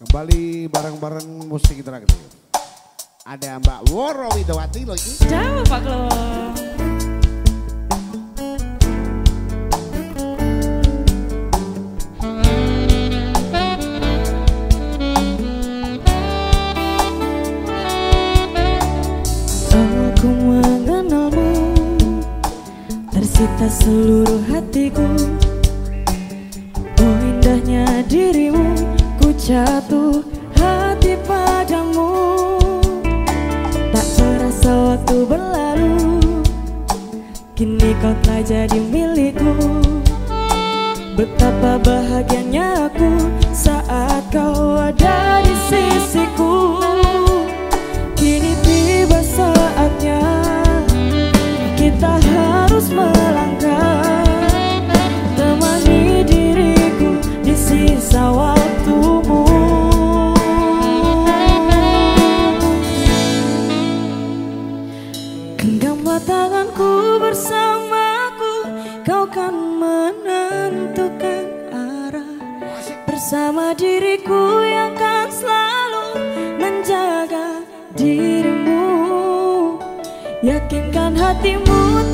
Kembali bareng-bareng musik interaktif. Ada Mbak Woro Widowati loh ini. Ciao Pak Klo. Aku mengenalmu Tersita seluruh hatiku Oh indahnya dirimu jatuh hati padamu. Tak terasa waktu berlalu Kini kau telah jadi milikku. Betapa bahagianya Genggamlah tanganku bersamaku. Kau kan menentukan arah. Bersama diriku yang kan selalu menjaga dirimu. Yakinkan hatimu